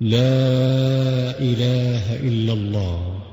لا إله إلا الله